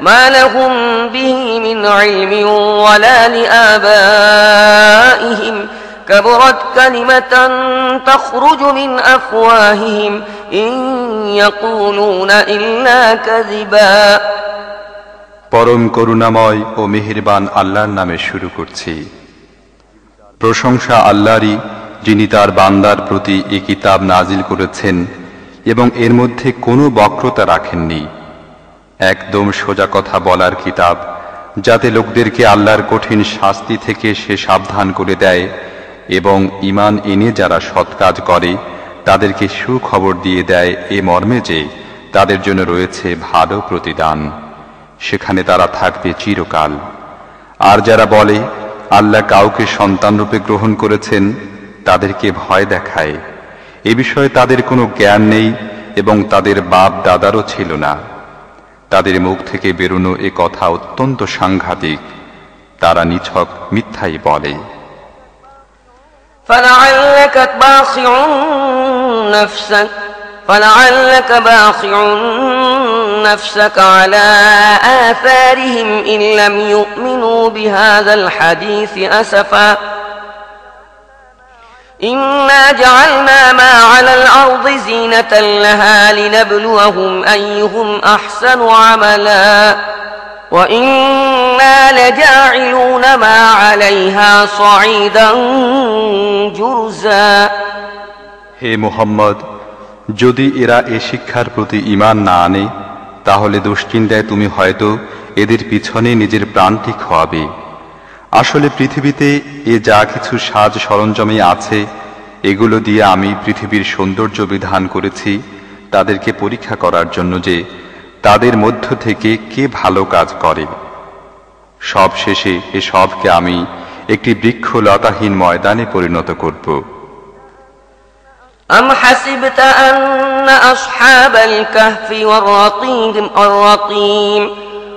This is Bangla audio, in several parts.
ما لهم به من علم ولا لآبائهم كبرت كلمة تخرج من أفواههم إن يقولون إلا كذبا পরম করুণাময় ও মেহেরবান আল্লাহর নামে শুরু করছি প্রশংসা আল্লাহরই যিনি তার বান্দার প্রতি এ কিতাব নাজিল করেছেন এবং এর মধ্যে কোনো বক্রতা রাখেননি একদম সোজা কথা বলার কিতাব, যাতে লোকদেরকে আল্লাহর কঠিন শাস্তি থেকে সে সাবধান করে দেয় এবং ইমান এনে যারা সৎ কাজ করে, তাদেরকে সুখবর দিয়ে দেয় এ মর্মে যে তাদের জন্য রয়েছে ভালো প্রতিদান। সেখানে তারা থাকবে চিরকাল। আর যারা বলে, আল্লাহ কাউকে সন্তানরূপে গ্রহণ করেছেন, তাদেরকে ভয় দেখায়। এ বিষয়ে তাদের কোনো জ্ঞান নেই এবং তাদের বাপ দাদারও ছিল না। তাদের মুখ থেকে বেরোনো এ কথা অত্যন্ত সাংঘাতিক তারা নিছক মিথ্যাই বলে فلعلك باخع نفسك فلعلك باخع نفسك على آثارهم إن لم يؤمنوا بهذا الحديث أسفا إنا جعلنا ما على الأرض زينة لها لنبلوهم أيهم أحسن عملا وإنا لجاعلون ما عليها صعيدا جرزا হে মোহাম্মদ যদি এরা এ শিক্ষার প্রতি ইমান না আনে তাহলে দুশ্চিন্তায় তুমি হয়তো এদের পিছনে নিজের প্রাণটি খোয়াবে আসলে পৃথিবীতে এ যা কিছু সাজ সরঞ্জামে আছে এগুলো দিয়ে আমি পৃথিবীর সৌন্দর্য বিধান করেছি তাদেরকে পরীক্ষা করার জন্য যে তাদের মধ্য থেকে কে ভালো কাজ করে সব শেষে এ সবকে আমি একটি বৃক্ষলতাহীন ময়দানে পরিণত করব أم حسبت أن أصحاب الكهف والرقيم, والرقيم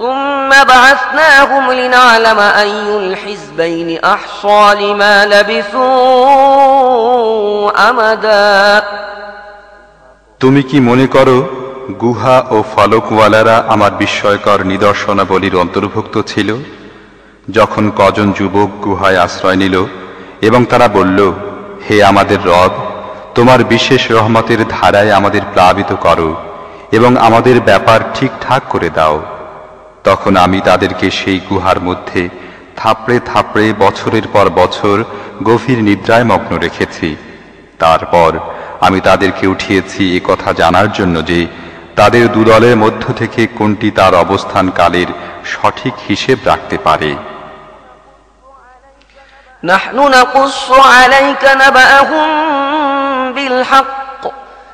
ثم بعثناهم لنعلم أي الحزبين أحصى لما لبثوا أمدا তুমি কি মনে করো গুহা ও ফলকওয়ালারা আমার বিস্ময়কর নিদর্শনাবলীর অন্তর্ভুক্ত ছিল যখন কজন যুবক গুহায় আশ্রয় নিল এবং তারা বলল হে আমাদের রব তোমার বিশেষ রহমতের ধারায় আমাদের প্লাবিত করো এবং আমাদের ব্যাপার ঠিকঠাক করে দাও তখন আমি তাদেরকে সেই গুহার মধ্যে থাপড়ে থাপড়ে বছরের পর বছর গভীর নিদ্রায় মগ্ন রেখেছি তারপর আমি তাদেরকে উঠিয়েছি এ কথা জানার জন্য যে তাদের দুদলের মধ্য থেকে কোনটি তার অবস্থান কালের সঠিক হিসেব রাখতে পারে نحن نقص عليك نبأهم بالحق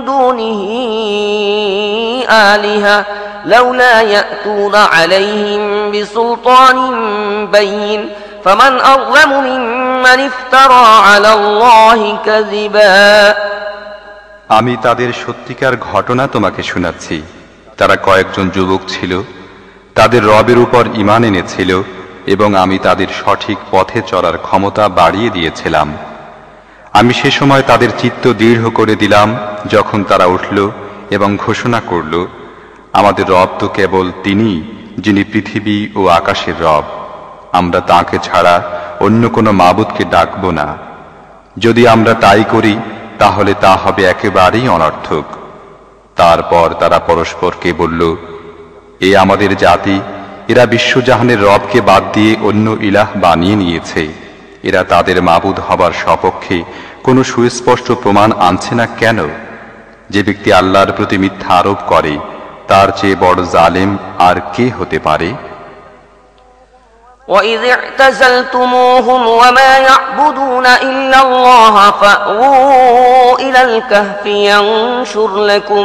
دونه آلهة لولا يأتون عليهم بسلطان بين فمن أظلم ممن افترى على الله كذبا আমি তাদের সত্যিকার ঘটনা তোমাকে শোনাচ্ছি তারা কয়েকজন যুবক ছিল তাদের রবের উপর ইমান এনেছিল এবং আমি তাদের সঠিক পথে চলার ক্ষমতা বাড়িয়ে দিয়েছিলাম আমি সে সময় তাদের চিত্ত দৃঢ় করে দিলাম, যখন তারা উঠল এবং ঘোষণা করল, আমাদের রব তো কেবল তিনি, যিনি পৃথিবী ও আকাশের রব। আমরা তাকে ছাড়া অন্য কোনো মাবুদকে ডাকব না। যদি আমরা তাই করি, তাহলে তা হবে একেবারেই অনর্থক। তারপর তারা পরস্পরকে বলল, এ আমাদের জাতি, এরা বিশ্বজাহানের রবকে বাদ দিয়ে অন্য ইলাহ বানিয়ে নিয়েছে। এরা তাদের মাবুদ হবার সপক্ষে কোনো সুস্পষ্ট প্রমাণ আনছে না কেন যে ব্যক্তি আল্লাহর প্রতি মিথ্যা আরোপ করে তার চেয়ে বড় জালেম আর কে হতে পারে وإذ اعتزلتموهم وما يعبدون إلا الله فأووا إلى الكهف ينشر لكم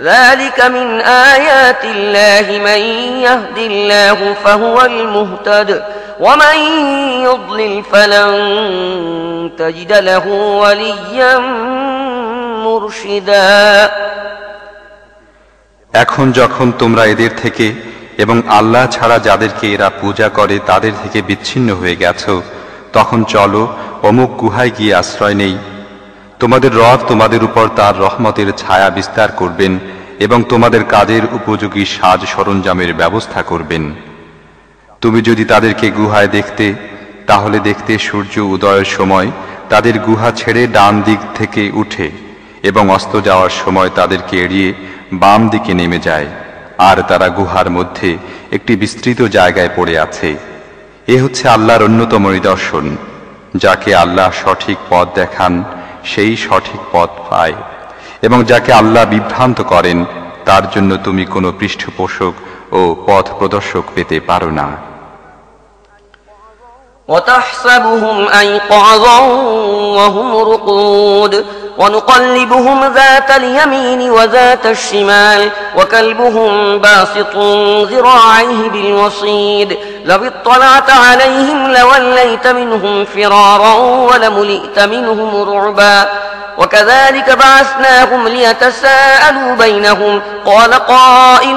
ذلك من آيات الله من يهد الله فهو المهتد ومن يضلل فلن تجد له وليا مرشدا এখন যখন তোমরা এদের থেকে এবং আল্লাহ ছাড়া যাদেরকে এরা পূজা করে তাদের থেকে বিচ্ছিন্ন হয়ে গেছ তখন চলো অমুক গুহায় গিয়ে আশ্রয় নেই তোমাদের রব তোমাদের উপর তার রহমতের ছায়া বিস্তার করবেন এবং তোমাদের কাজের উপযোগী সাজ সরঞ্জামের ব্যবস্থা করবেন। তুমি যদি তাদেরকে গুহায় দেখতে, তাহলে দেখতে সূর্য উদয়ের সময় তাদের গুহা ছেড়ে ডান দিক থেকে উঠে এবং অস্ত যাওয়ার সময় তাদেরকে এড়িয়ে বাম দিকে নেমে যায়, আর তারা গুহার মধ্যে একটি বিস্তৃত জায়গায় পড়ে আছে। এ হচ্ছে আল্লাহর অন্যতম নিদর্শন, যাকে আল্লাহ সঠিক পথ দেখান সেই সঠিক পথ পায় এবং যাকে আল্লাহ বিভ্রান্ত করেন তার জন্য তুমি কোনো পৃষ্ঠপোষক ও পথ প্রদর্শক পেতে পারো না وتحسبهم أيقاظا وهم رقود ونقلبهم ذات اليمين وذات الشمال وكلبهم باسط ذراعيه بالوصيد لو اطلعت عليهم لوليت منهم فرارا ولملئت منهم رعبا وكذلك بعثناهم ليتساءلوا بينهم قال قائل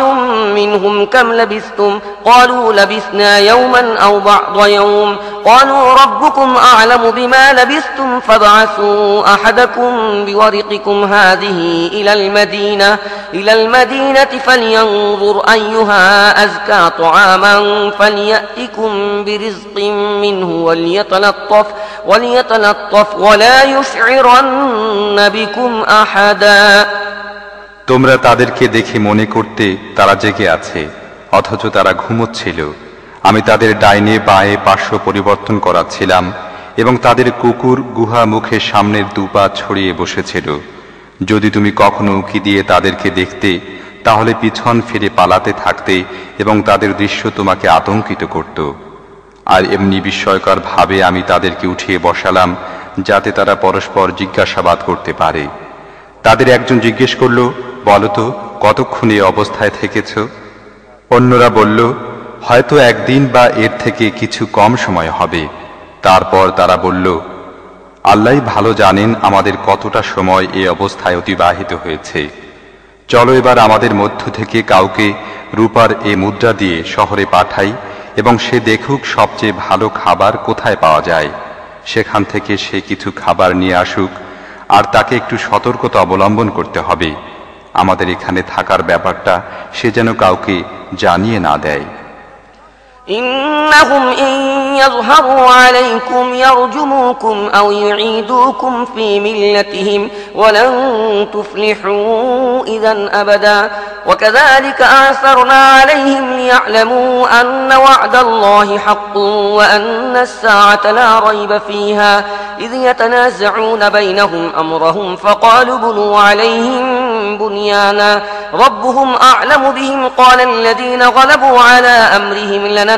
منهم كم لبثتم قالوا لبثنا يوما أو بعض يوم قالوا ربكم أعلم بما لبثتم فابعثوا أحدكم بورقكم هذه إلى المدينة إلى المدينة فلينظر أيها أزكى طعاما فليأتكم برزق منه وليتلطف وليتلطف ولا يشعرن بكم أحدا তোমরা তাদেরকে দেখে মনে করতে তারা জেগে আছে অথচ তারা ঘুমোচ্ছিল আমি তাদের ডাইনে বাঁয়ে পার্শ্ব পরিবর্তন করাচ্ছিলাম এবং তাদের কুকুর গুহা মুখের সামনের দুপা ছড়িয়ে বসেছিল যদি তুমি কখনো উকি দিয়ে তাদেরকে দেখতে তাহলে পিছন ফিরে পালাতে থাকতে এবং তাদের দৃশ্য তোমাকে আতঙ্কিত করত। আর এমনি বিস্ময়কর ভাবে আমি তাদেরকে উঠিয়ে বসালাম, যাতে তারা পরস্পর জিজ্ঞাসাবাদ করতে পারে। তাদের একজন জিজ্ঞেস করল বলতো কতক্ষণ এই অবস্থায় থেকেছ? অন্যরা বলল, হয়তো একদিন বা এর থেকে কিছু কম সময় হবে। তারপর তারা বলল, আল্লাহ ভালো জানেন আমাদের কতটা সময় এই অবস্থায় অতিবাহিত হয়েছে। চলো এবার আমাদের মধ্য থেকে কাউকে রূপার এ মুদ্রা দিয়ে শহরে পাঠাই এবং সে দেখুক সবচেয়ে ভালো খাবার কোথায় পাওয়া যায়। সেখান থেকে সে কিছু খাবার নিয়ে আসুক, আর তাকে একটু সতর্কতা অবলম্বন করতে হবে। আমাদের এখানে থাকার ব্যাপারটা সে যেন কাউকে জানিয়ে না দেয়। إنهم إن يظهروا عليكم يرجموكم أو يعيدوكم في ملتهم ولن تفلحوا إذا أبدا. وكذلك آثرنا عليهم ليعلموا أن وعد الله حق وأن الساعة لا ريب فيها. إذ يتنازعون بينهم أمرهم فقالوا بنوا عليهم بنيانا. ربهم أعلم بهم قال الذين غلبوا على أمرهم مسجدا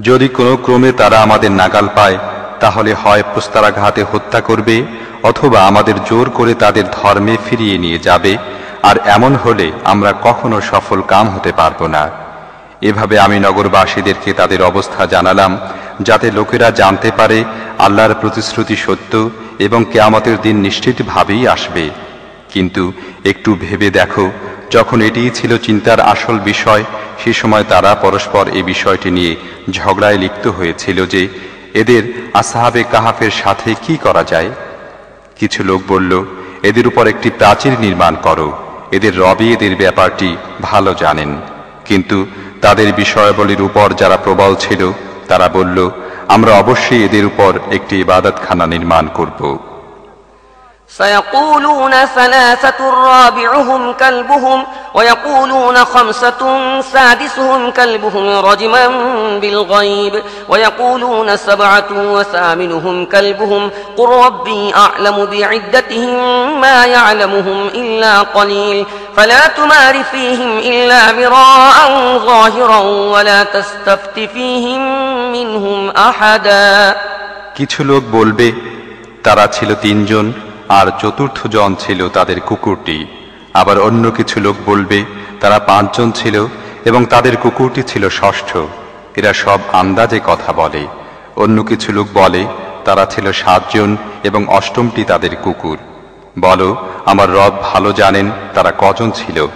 যদি কোনো ক্রমে তারা আমাদের নাগাল পায়, তাহলে হয় প্রস্তারাঘাতে হত্যা করবে, অথবা আমাদের জোর করে তাদের ধর্মে ফিরিয়ে নিয়ে যাবে, আর এমন হলে আমরা কখনো সফল কাম হতে পারব না। এভাবে আমি নগরবাসীদেরকে তাদের অবস্থা জানালাম, যাতে লোকেরা জানতে পারে আল্লাহর প্রতিশ্রুতি সত্য এবং কেয়ামতের দিন নিশ্চিতভাবেই আসবে। কিন্তু একটু ভেবে দেখো যখন এটিই ছিল চিন্তার আসল বিষয়, সে সময় তারা পরস্পর এই বিষয়টি নিয়ে ঝগড়ায় লিপ্ত হয়েছিল যে, এদের আসাহাবে কাহাফের সাথে কি করা যায়? কিছু লোক বলল, এদের উপর একটি প্রাচীর নির্মাণ করো। এদের রবি এদের ব্যাপারটি ভালো জানেন। কিন্তু তাদের বিষয়াবলীর উপর যারা প্রবল ছিল, তারা বলল, আমরা অবশ্যই এদের উপর একটি ইবাদতখানা নির্মাণ করব। سيقولون ثلاثة رابعهم كلبهم ويقولون خمسة سادسهم كلبهم رجما بالغيب ويقولون سبعة وثامنهم كلبهم قل ربي أعلم بعدتهم ما يعلمهم إلا قليل فلا تمار فيهم إلا مراء ظاهرا ولا تستفت فيهم منهم أحدا কিছু লোক বলবে তারা ছিল তিনজন আর চতুর্থ জন ছিল তাদের কুকুরটি। আবার অন্য কিছু লোক বলবে, তারা পাঁচজন ছিল এবং তাদের কুকুরটি ছিল ষষ্ঠ। এরা সব আন্দাজে কথা বলে। অন্য কিছু লোক বলে, তারা ছিল সাতজন এবং অষ্টমটি তাদের কুকুর। বলো, আমার রব ভালো জানেন তারা কজন ছিল।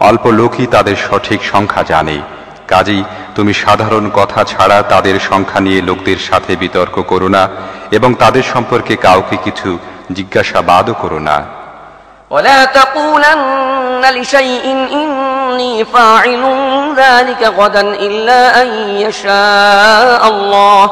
অল্প লোকই তাদের সঠিক সংখ্যা জানে। কাজেই তুমি সাধারণ কথা ছাড়া তাদের সংখ্যা নিয়ে লোকদের সাথে বিতর্ক করো না এবং তাদের সম্পর্কে কাউকে কিছু জিজ্ঞাসাবাদও করো না ولا تقولن لشيء إني فاعل ذلك غدا إلا أن يشاء الله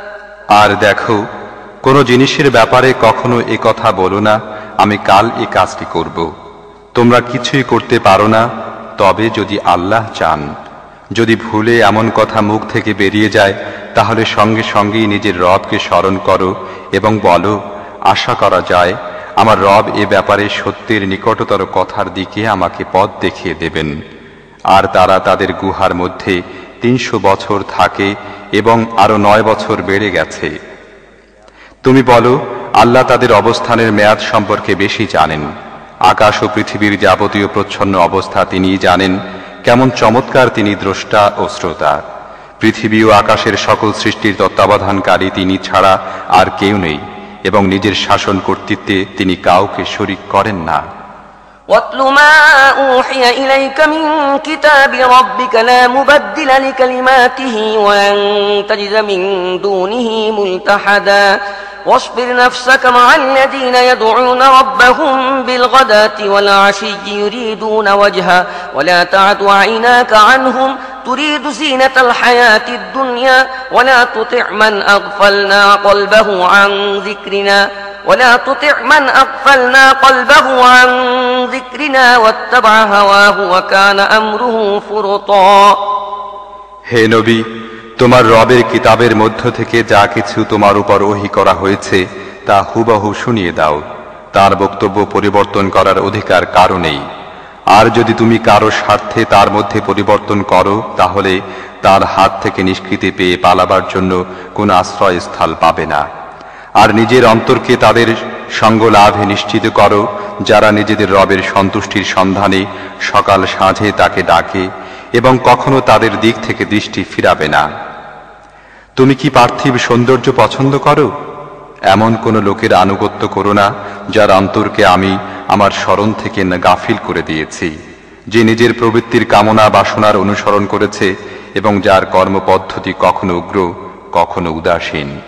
আর দেখো, কোনো জিনিসের ব্যাপারে কখনো এ কথা বলো না, আমি কাল এ কাজটি করব। তোমরা কিছুই করতে পারো না, তবে যদি আল্লাহ চান। যদি ভুলে এমন কথা মুখ থেকে বেরিয়ে যায়, তাহলে সঙ্গে সঙ্গেই নিজের রবকে স্মরণ করো এবং বলো, আশা করা যায়, আমার রব এ ব্যাপারে সত্যের নিকটতর কথার দিকে আমাকে পথ দেখিয়ে দেবেন। আর তারা তাদের গুহার মধ্যে তিনশো বছর থাকে এবং আরও নয় বছর বেড়ে গেছে। তুমি বলো, আল্লাহ তাদের অবস্থানের মেয়াদ সম্পর্কে বেশি জানেন। আকাশ ও পৃথিবীর যাবতীয় প্রচ্ছন্ন অবস্থা তিনিই জানেন, কেমন চমৎকার তিনি দ্রষ্টা ও শ্রোতা। পৃথিবী ও আকাশের সকল সৃষ্টির তত্ত্বাবধানকারী তিনি ছাড়া আর কেউ নেই, এবং নিজের শাসন কর্তৃত্বে তিনি কাউকে শরিক করেন না। واتل ما أوحي إليك من كتاب ربك لا مبدل لكلماته ولن تجد من دونه ملتحدا واصبر نفسك مع الذين يدعون ربهم بالغداة والعشي يريدون وجها ولا تعد عيناك عنهم تريد زينة الحياة الدنيا ولا تطع من أغفلنا قلبه عن ذكرنا ولا تطع من أغفلنا قلبه عن ذكرنا واتبع هواه وكان أمره فرطا হে নবী তোমার রবের কিতাবের মধ্য থেকে যা কিছু তোমার উপর ওহি করা হয়েছে তা হুবহু শুনিয়ে দাও তার বক্তব্য পরিবর্তন করার অধিকার কারো নেই আর যদি তুমি কারো স্বার্থে তার মধ্যে পরিবর্তন করো তাহলে তার হাত থেকে নিষ্কৃতি পেয়ে পালাবার জন্য কোনো আশ্রয়স্থল পাবে না আর নিজের অন্তরকে তাদের সঙ্গ লাভে নিশ্চিত করো, যারা নিজেদের রবের সন্তুষ্টির সন্ধানে সকাল সাঁঝে তাকে ডাকে এবং কখনো তাদের দিক থেকে দৃষ্টি ফিরাবে না। তুমি কি পার্থিব সৌন্দর্য পছন্দ করো? এমন কোন লোকের আনুগত্য করো না, যার অন্তরকে আমি আমার স্মরণ থেকে গাফিল করে দিয়েছি, যে নিজের প্রবৃত্তির কামনা বাসনার অনুসরণ করেছে এবং যার কর্মপদ্ধতি কখনো উগ্র, কখনো উদাসীন।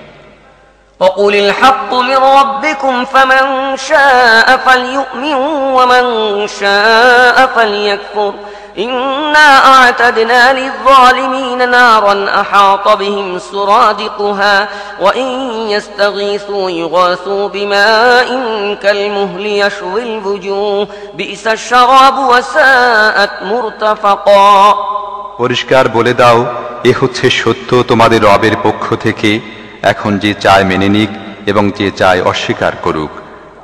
وقل الحق من ربكم فمن شاء فليؤمن ومن شاء فليكفر إنا أعتدنا للظالمين نارا أحاط بهم سرادقها وإن يستغيثوا يغاثوا بماء كالمهل يشوي الوجوه بئس الشراب وساءت مرتفقا পরিষ্কার বলে দাও এ হচ্ছে সত্য তোমাদের রবের পক্ষ থেকে এখন যে চায় মেনে নিক এবং যে চায় অস্বীকার করুক।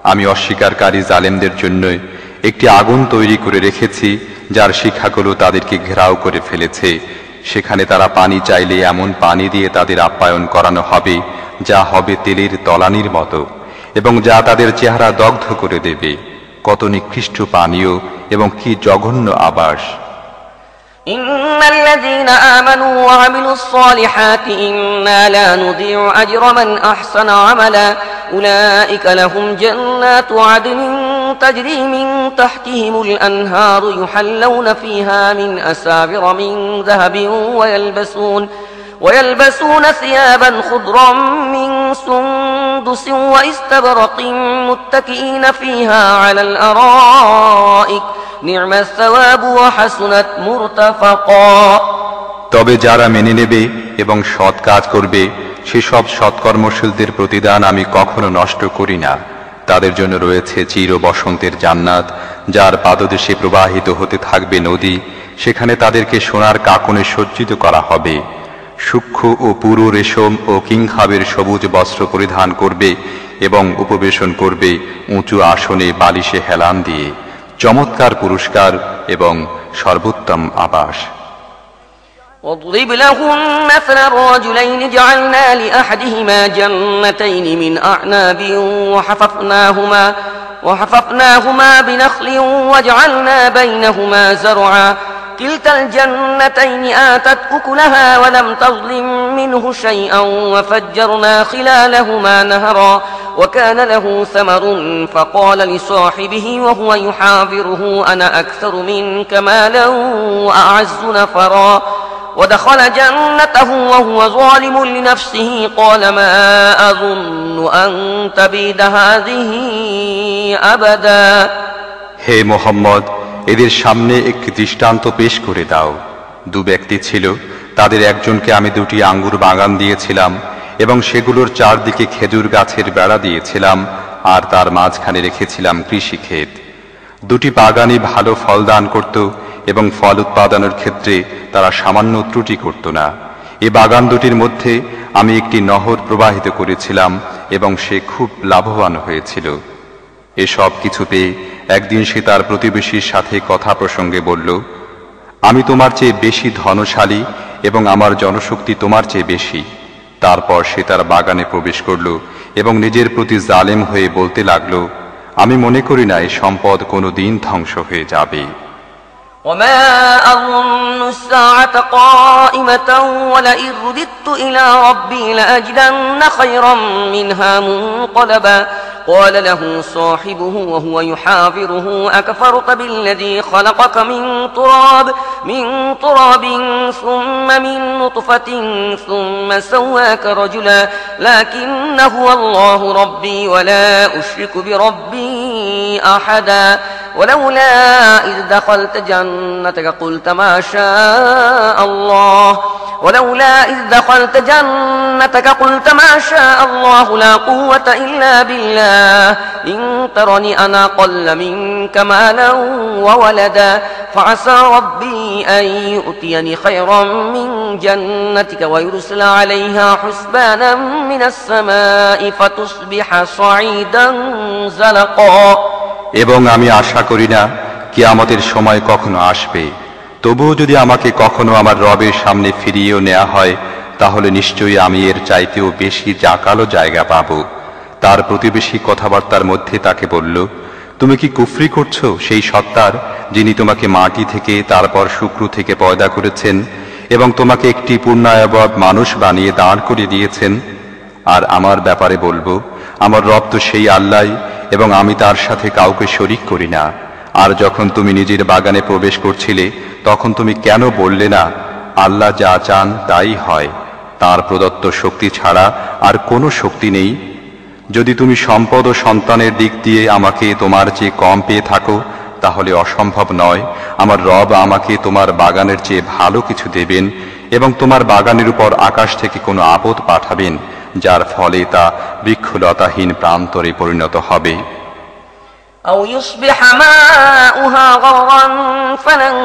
আমি অস্বীকারী জালেমদের জন্য একটি আগুন তৈরি করে রেখেছি, যার শিখাগুলো তাদেরকে ঘেরাও করে ফেলেছে। সেখানে তারা পানি চাইলে এমন পানি দিয়ে তাদের আপ্যায়ন করানো হবে, যা হবে তেলের তলানির মতো, এবং যা তাদের চেহারা দগ্ধ করে দেবে। কত নিকৃষ্ট পানীয় এবং কি জঘন্য আবাস! إن الذين آمنوا وعملوا الصالحات إنا لا نضيع أجر من أحسن عملا أولئك لهم جنات عدن تجري من تحتهم الأنهار يحلون فيها من أساور من ذهب ويلبسون ويلبسون ثيابا خضرا من سندس واستبرق متكئين فيها على الأرائك نعم الثواب وحسنت مرتفقا তবে যারা মেনে নেবে এবং সৎ কাজ করবে সেসব সৎকর্মশীলদের প্রতিদান আমি কখনো নষ্ট করি না তাদের জন্য রয়েছে চির বসন্তের জান্নাত যার পাদদেশে প্রবাহিত হতে থাকবে নদী সেখানে তাদেরকে সোনার কাকনে সজ্জিত করা হবে সূক্ষ্ম ও পুরো রেশম ও কিংখাবের সবুজ বস্ত্র পরিধান করবে এবং উপবেশন করবে উঁচু আসনে বালিশে হেলান দিয়ে চমৎকার পুরস্কার এবং সর্বোত্তম আবাস واضرب لهم مثل الرجلين جعلنا لأحدهما جنتين من أعناب وحففناهما وحففناهما بنخل وجعلنا بينهما زرعا كلتا الجنتين آتت أكلها ولم تظلم منه شيئا وفجرنا خلالهما نهرا وكان له ثمر فقال لصاحبه وهو يحافره أنا أكثر منك مالا وأعز نفرا. ودخل جنته وهو ظالم لنفسه قال ما أظن أن تبيد هذه أبدا. هي محمد এদের সামনে একটি দৃষ্টান্ত পেশ করে দাও। দু ব্যক্তি ছিল, তাদের একজনকে আমি দুটি আঙ্গুর বাগান দিয়েছিলাম এবং সেগুলোর চারদিকে খেজুর গাছের বেড়া দিয়েছিলাম আর তার মাঝখানে রেখেছিলাম কৃষিক্ষেত। দুটি বাগানই ভালো ফল দান করত এবং ফল উৎপাদনের ক্ষেত্রে তারা সামান্য ত্রুটি করত না। এ বাগান দুটির মধ্যে আমি একটি নহর প্রবাহিত করেছিলাম এবং সে খুব লাভবান হয়েছিল। এসব কিছু পেয়ে একদিন সে তার প্রতিবেশীর সাথে কথা প্রসঙ্গে বলল আমি তোমার চেয়ে বেশি ধনশালী এবং আমার জনশক্তি তোমার চেয়ে বেশি তারপর সে তার বাগানে প্রবেশ করল এবং নিজের প্রতি জালেম হয়ে বলতে লাগল আমি মনে করি না এই সম্পদ কোনো দিন ধ্বংস হয়ে যাবে وما أظن الساعة قائمة ولئن رددت إلى ربي لأجدن خيرا منها منقلبا قال له صاحبه وهو يحاوره أكفرت بالذي خلقك من تراب من تراب ثم من نطفة ثم سواك رجلا لكن هو الله ربي ولا أشرك بربي أحدا. ولولا إذ دخلت جنتك قلت ما شاء الله. ولولا إذ دخلت جنتك قلت ما شاء الله. لا قوة إلا بالله. إن ترني أنا قل منك مالا وولدا. فعسى ربي أن يؤتيني خيرا من جنتك ويرسل عليها حسبانا من السماء فتصبح صعيدا زلقا. এবং আমি আশা করি না কি আমাদের সময় কখনো আসবে। তবুও যদি আমাকে কখনো আমার রবের সামনে ফিরিয়েও নেওয়া হয়, তাহলে নিশ্চয়ই আমি এর চাইতেও বেশি জাকালো জায়গা পাব। তার প্রতিবেশী কথাবার্তার মধ্যে তাকে বলল, তুমি কি কুফরি করছ, সেই সত্তার, যিনি তোমাকে মাটি থেকে, তারপর শুক্র থেকে পয়দা করেছেন, এবং তোমাকে একটি পূর্ণায়বদ মানুষ বানিয়ে দাঁড় করে দিয়েছেন? আর আমার ব্যাপারে বলব, আমার রব তো সেই আল্লাহ এবং আমি তার সাথে কাউকে শরিক করি না। আর যখন তুমি নিজের বাগানে প্রবেশ করছিলে, তখন তুমি কেন বললে না, আল্লাহ যা চান তাই হয়। তার প্রদত্ত শক্তি ছাড়া আর কোনো শক্তি নেই। যদি তুমি সম্পদ ও সন্তানের দিক দিয়ে আমাকে তোমার চেয়ে কম পেয়ে থাকো, তাহলে অসম্ভব নয়। আমার রব আমাকে তোমার বাগানের চেয়ে ভালো কিছু দেবেন এবং তোমার বাগানের উপর আকাশ থেকে কোনো আপদ পাঠাবেন। যার ফলে তা বৃক্ষলতাহীন প্রান্তরে পরিণত হবে أو يصبح ماؤها غورا فلن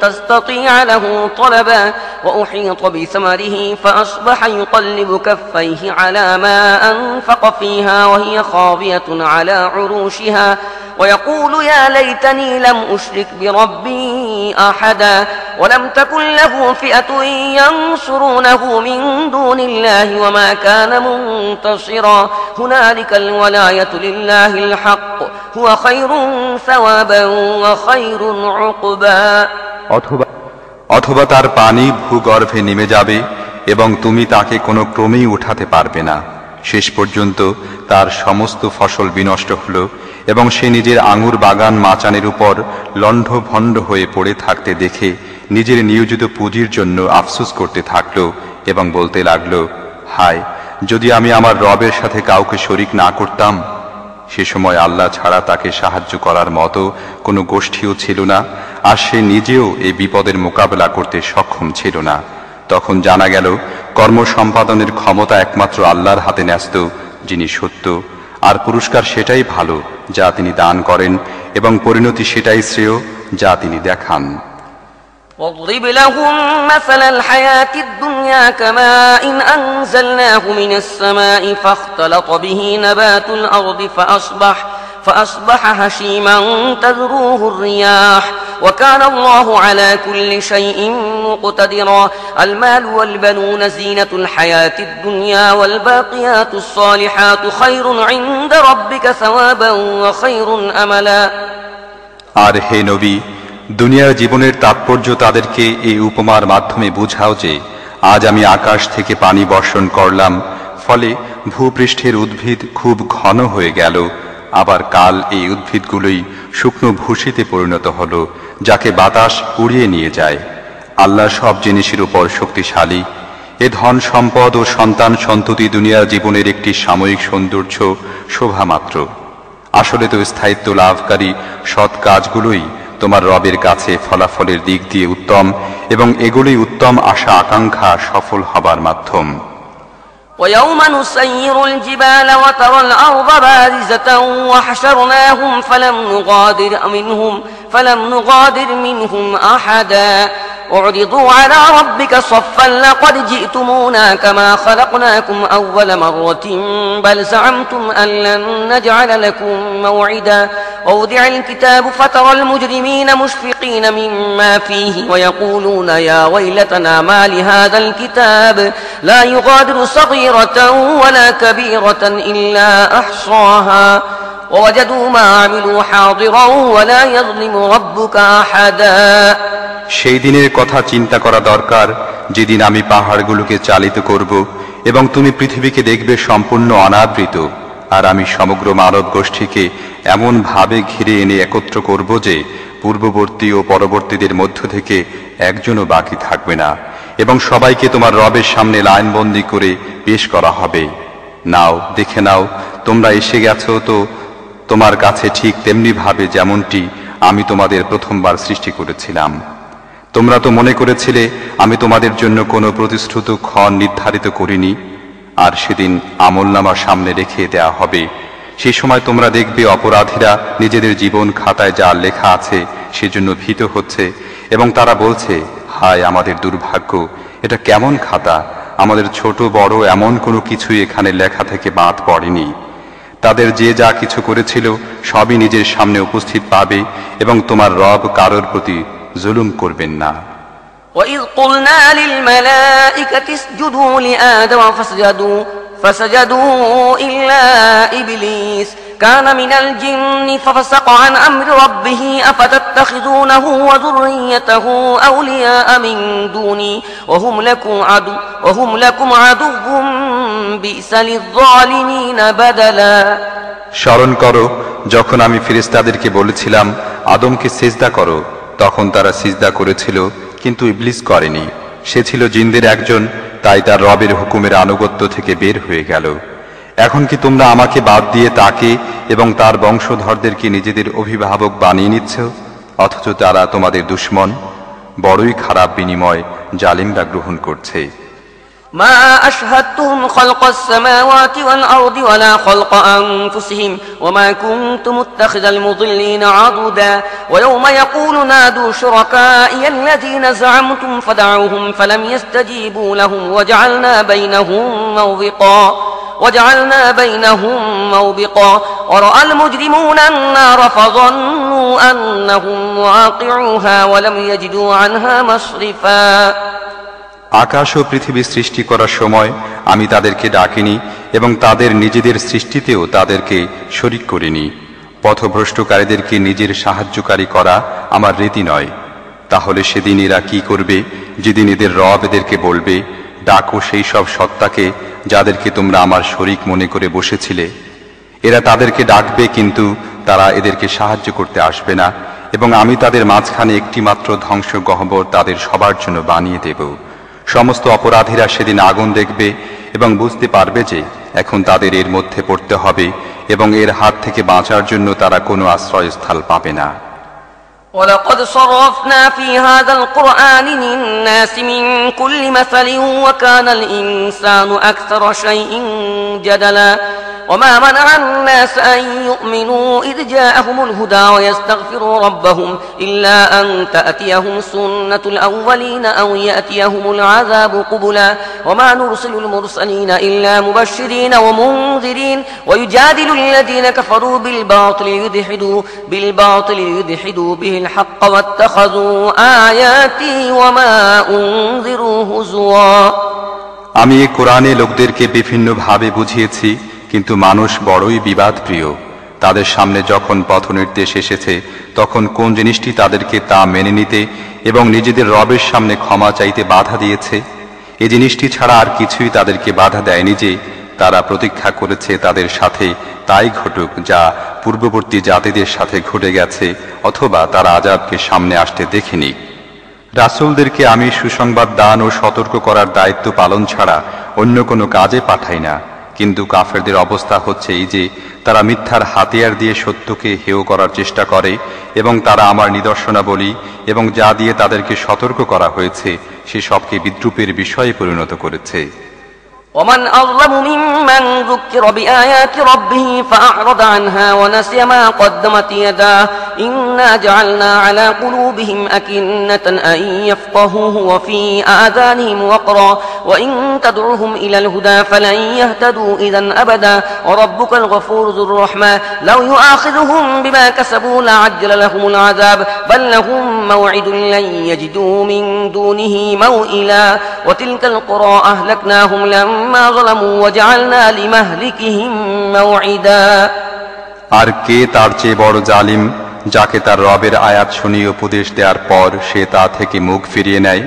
تستطيع له طلبا وأحيط بثمره فأصبح يقلب كفيه على ما أنفق فيها وهي خاوية على عروشها ويقول يا ليتني لم أشرك بربي أحدا ولم تكن له فئة ينصرونه من دون الله وما كان منتصرا هنالك الولاية لله الحق هو خير ثوابا وخير عقبا অথবা অথবা তার পানি ভূগর্ভে নেমে যাবে এবং তুমি তাকে কোনো ক্রমেই উঠাতে পারবে না শেষ পর্যন্ত তার সমস্ত ফসল বিনষ্ট হল এবং সে নিজের আঙুর বাগান মাচানের উপর লণ্ড হয়ে পড়ে থাকতে দেখে নিজের নিয়োজিত পুঁজির জন্য আফসোস করতে থাকল এবং বলতে লাগল, হায়, যদি আমি আমার রবের সাথে কাউকে শরিক না করতাম, সে সময় আল্লাহ ছাড়া তাকে সাহায্য করার মতো কোনো গোষ্ঠীও ছিল না, আর সে নিজেও এই বিপদের মোকাবেলা করতে সক্ষম ছিল না। তখন জানা গেল কর্ম সম্পাদনের ক্ষমতা একমাত্র আল্লাহর হাতে ন্যস্ত, যিনি সত্য। আর পুরস্কার সেটাই ভালো যা তিনি দান করেন এবং পরিণতি সেটাই শ্রেয় যা তিনি দেখান واضرب لهم مثل الحياة الدنيا كماء إن أنزلناه من السماء فاختلط به نبات الأرض فأصبح فأصبح هشيما تذروه الرياح وكان الله على كل شيء مقتدرا المال والبنون زينة الحياة الدنيا والباقيات الصالحات خير عند ربك ثوابا وخير أملا আর হে নবী দুনিয়ার জীবনের তাৎপর্য তাদেরকে এই উপমার মাধ্যমে বুঝাও যে আজ আমি আকাশ থেকে পানি বর্ষণ করলাম ফলে ভূপৃষ্ঠের উদ্ভিদ খুব ঘন হয়ে গেল আবার কাল এই উদ্ভিদগুলোই শুকনো ভূষিতে পরিণত হলো যাকে বাতাস উড়িয়ে নিয়ে যায়। আল্লাহ সব জিনিসের উপর শক্তিশালী। এ ধন সম্পদ ও সন্তান সন্ততি দুনিয়ার জীবনের একটি সাময়িক সৌন্দর্য শোভা মাত্র আসলে তো স্থায়িত্ব লাভকারী সৎ কাজগুলোই তোমার রবের কাছে ফলাফলের দিক দিয়ে উত্তম এবং এগুলোই উত্তম আশা আকাঙ্ক্ষা সফল হবার মাধ্যম। ويوم نسير الجبال وترى الأرض بارزة وحشرناهم فلم نغادر منهم فلم نغادر منهم أحدا. أعرضوا على ربك صفا لقد جئتمونا كما خلقناكم أول مرة بل زعمتم أن لن نجعل لكم موعدا. ووضع الكتاب فترى المجرمين مشفقين مما فيه ويقولون يا ويلتنا ما لهذا الكتاب لا يغادر صغيرة ولا كبيرة إلا أحصاها ووجدوا ما عملوا حاضرا ولا يظلم ربك أحدا সেই দিনের কথা চিন্তা করা দরকার যেদিন আমি পাহাড়গুলোকে চালিত করব এবং তুমি পৃথিবীকে দেখবে সম্পূর্ণ অনাবৃত আর আমি সমগ্র মানব গোষ্ঠীকে এমন ভাবে ঘিরে এনে একত্র করব যে পূর্ববর্তী ও পরবর্তীদের মধ্য থেকে একজনও বাকি থাকবে না, এবং সবাইকে তোমার রবের সামনে লাইনবন্দি করে পেশ করা হবে। নাও, দেখে নাও, তোমরা এসে গেছো তো তোমার কাছে ঠিক তেমনি ভাবে যেমনটি আমি তোমাদের প্রথমবার সৃষ্টি করেছিলাম। তোমরা তো মনে করেছিলে, আমি তোমাদের জন্য কোনো প্রতিশ্রুত ক্ষণ নির্ধারিত করিনি আর সেদিন আমল নামার সামনে রেখে দেয়া হবে। সেই সময় তোমরা দেখবে অপরাধীরা নিজেদের জীবন খাতায় যা লেখা আছে সেজন্য ভীত হচ্ছে এবং তারা বলছে, হায় আমাদের দুর্ভাগ্য, এটা কেমন খাতা? আমাদের ছোট, বড় এমন কোনো কিছুই এখানে লেখা থেকে বাদ পড়েনি। তাদের যে যা কিছু করেছিল সবই নিজের সামনে উপস্থিত পাবে এবং তোমার রব কারোর প্রতি জুলুম করবেন না। وإذ قلنا للملائكة اسجدوا لآدم فسجدوا فسجدوا إلا إبليس كان من الجن ففسق عن أمر ربه أفتتخذونه وذريته أولياء من دوني وهم لكم عدو وهم لكم عدو بئس للظالمين بدلا স্মরণ করো যখন আমি ফিরিস্তাদেরকে বলেছিলাম আদমকে সিজদা করো তখন তারা সিজদা করেছিল কিন্তু ইবলিস করেনি। সে ছিল জিনদের একজন, তাই তার রবের হুকুমের আনুগত্য থেকে বের হয়ে গেল। এখন কি তোমরা আমাকে বাদ দিয়ে তাকে এবং তার বংশধরদেরকে নিজেদের অভিভাবক বানিয়ে নিচ্ছ? অথচ তারা তোমাদের দুশ্মন, বড়ই খারাপ বিনিময় জালিমরা গ্রহণ করছে। ما أشهدتهم خلق السماوات والأرض ولا خلق أنفسهم وما كنت متخذ المضلين عضدا ويوم يقول نادوا شركائي الذين زعمتم فدعوهم فلم يستجيبوا لهم وجعلنا بينهم موبقا وجعلنا بينهم موبقا ورأى المجرمون النار فظنوا أنهم واقعوها ولم يجدوا عنها مصرفا আকাশ ও পৃথিবী সৃষ্টি করার সময় আমি তাদেরকে ডাকিনি এবং তাদের নিজেদের সৃষ্টিতেও তাদেরকে শরিক করিনি। পথভ্রষ্টকারীদেরকে নিজের সাহায্যকারী করা আমার রীতি নয়। তাহলে সেদিন এরা কি করবে যেদিন এদের রব এদেরকে বলবে, ডাকো সেই সব সত্তাকে যাদেরকে তোমরা আমার শরিক মনে করে বসেছিলে। এরা তাদেরকে ডাকবে কিন্তু তারা এদেরকে সাহায্য করতে আসবে না এবং আমি তাদের মাঝখানে একটিমাত্র ধ্বংস গহ্বর তাদের সবার জন্য বানিয়ে দেব। সমস্ত অপরাধীরা সেদিন আগুন দেখবে এবং বুঝতে পারবে যে এখন তাদের এর মধ্যে পড়তে হবে এবং এর হাত থেকে বাঁচার জন্য তারা কোনো আশ্রয়স্থল পাবে না। ولقد صرفنا في هذا القرآن للناس من كل مثل وكان الإنسان أكثر شيء جدلا. وما منع الناس أن يؤمنوا إذ جاءهم الهدى ويستغفروا ربهم إلا أن تأتيهم سنة الأولين أو يأتيهم العذاب قبلا. وما نرسل المرسلين إلا مبشرين ومنذرين. ويجادل الذين كفروا بالباطل ليدحدوا بالباطل ليدحدوا به الحق واتخذوا آياتي وما أنذروا هزوا আমি এই কোরআনে লোকদেরকে বিভিন্নভাবে বুঝিয়েছি কিন্তু মানুষ বড়ই বিবাদ প্রিয় তাদের সামনে যখন পথ নির্দেশ এসেছে তখন কোন জিনিসটি তাদেরকে তা মেনে নিতে এবং নিজেদের রবের সামনে ক্ষমা চাইতে বাধা দিয়েছে এই জিনিসটি ছাড়া আর কিছুই তাদেরকে বাধা দেয়নি যে তারা প্রতীক্ষা করেছে তাদের সাথে, তাই ঘটুক যা পূর্ববর্তী জাতিদের সাথে ঘটে গেছে, অথবা তারা আজাদকে সামনে আসতে দেখেনি। রাসূলদেরকে আমি সুসংবাদ দান ও সতর্ক করার দায়িত্ব পালন ছাড়া অন্য কোনো কাজে পাঠাই না। কিন্তু কাফেরদের অবস্থা হচ্ছে এই যে, তারা মিথ্যার হাতিয়ার দিয়ে সত্যকে হেয় করার চেষ্টা করে এবং তারা আমার নিদর্শনাবলী এবং যা দিয়ে তাদেরকে সতর্ক করা হয়েছে, সে সবকে বিদ্রুপের বিষয়ে পরিণত করেছে। ومن أظلم ممن ذكر بآيات ربه فأعرض عنها ونسي ما قدمت يداه. إنا جعلنا على قلوبهم أكنة أن يفقهوه وفي آذانهم وقرا. وإن تدعوهم إلى الهدى فلن يهتدوا إذا أبدا. وربك الغفور ذو الرحمة. لو يؤاخذهم بما كسبوا لعجل لهم العذاب. بل لهم موعد لن يجدوا من دونه موئلا. وتلك القرى أهلكناهم لما ظلموا وجعلنا لمهلكهم موعدا আর কে তার চেয়ে বড় জালিম যাকে তার রবের আয়াত শুনিয়ে উপদেশ দেওয়ার পর সে তা থেকে মুখ ফিরিয়ে নেয়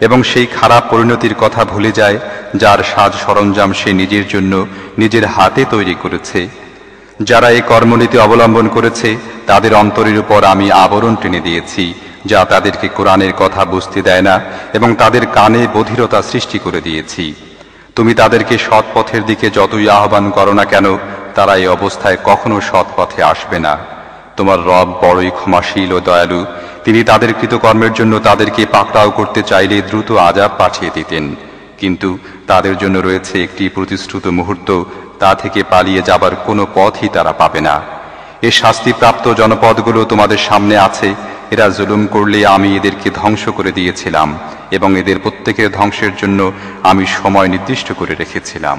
এবং সেই খারাপ পরিণতির কথা ভুলে যায় যার সাজ সরঞ্জাম সে নিজের জন্য নিজের হাতে তৈরি করেছে যারা এই কর্মনীতি অবলম্বন করেছে তাদের অন্তরের উপর আমি আবরণ টেনে দিয়েছি যা তাদেরকে কোরআনের কথা বুঝতে দেয় না এবং তাদের কানে বধিরতা সৃষ্টি করে দিয়েছি তুমি তাদেরকে সৎ পথের দিকে যতই আহ্বান করো না কেন, তারা এই অবস্থায় কখনো সৎ পথে আসবে না। তোমার রব বড়ই ক্ষমাশীল ও দয়ালু। তিনি তাদের কৃতকর্মের জন্য তাদেরকে পাকড়াও করতে চাইলে দ্রুত আজাব পাঠিয়ে দিতেন। কিন্তু তাদের জন্য রয়েছে একটি প্রতিশ্রুত মুহূর্ত, তা থেকে পালিয়ে যাবার কোনো পথই তারা পাবে না। এ শাস্তিপ্রাপ্ত জনপদগুলো তোমাদের সামনে আছে। এরা জুলুম করলে আমি এদেরকে ধ্বংস করে দিয়েছিলাম এবং এদের প্রত্যেকের ধ্বংসের জন্য আমি সময় নির্দিষ্ট করে রেখেছিলাম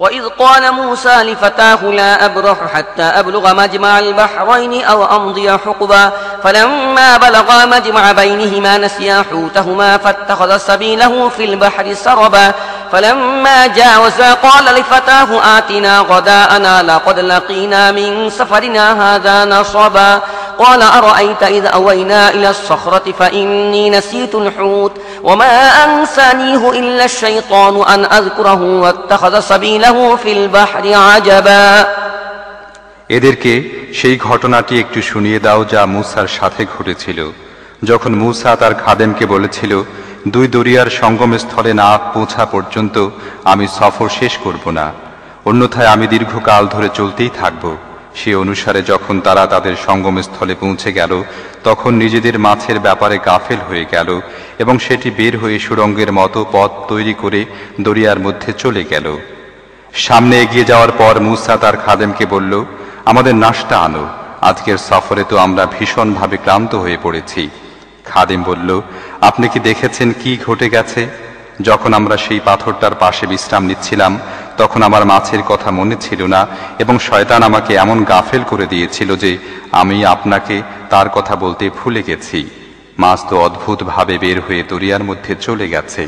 وإذ قال موسى لفتاه لا أبرح حتى أبلغ مجمع البحرين أو أمضي حقبا فلما بلغا مجمع بينهما نسيا حوتهما فاتخذ سبيله في البحر سربا فلما جاوزا قال لفتاه آتنا غداءنا لقد لقينا من سفرنا هذا نصبا قال أرأيت إذا أوينا إلى الصخرة فإني نسيت الحوت وما أنسانيه إلا الشيطان أن أذكره واتخذ سبيله في البحر عجبا এদেরকে সেই ঘটনাটি একটু শুনিয়ে দাও যা মূসার সাথে ঘটেছিল যখন মূসা তার খাদেমকে বলেছিল দুই দরিয়ার সঙ্গমস্থলে না পৌঁছা পর্যন্ত আমি সফর শেষ করব না। অন্যথায় আমি দীর্ঘকাল ধরে চলতেই থাকব। সে অনুসারে যখন তারা তাদের সঙ্গমস্থলে পৌঁছে গেল, তখন নিজেদের মাছের ব্যাপারে গাফেল হয়ে গেল এবং সেটি বের হয়ে সুরঙ্গের মতো পথ তৈরি করে দরিয়ার মধ্যে চলে গেল। সামনে এগিয়ে যাওয়ার পর মুসা তার খাদেমকে বলল, আমাদের নাশটা আনো। আজকের সফরে তো আমরা ভীষণভাবে ক্লান্ত হয়ে পড়েছি। খাদেম বলল, আপনি কি দেখেছেন কি ঘটে গেছে? যখন আমরা সেই পাথরটার পাশে বিশ্রাম নিচ্ছিলাম, তখন আমার মাছের কথা মনে ছিল না এবং শয়তান আমাকে এমন গাফেল করে দিয়েছিল যে আমি আপনাকে তার কথা বলতে ভুলে গেছি। মাছ তো অদ্ভুতভাবে বের হয়ে দরিয়ার মধ্যে চলে গেছে।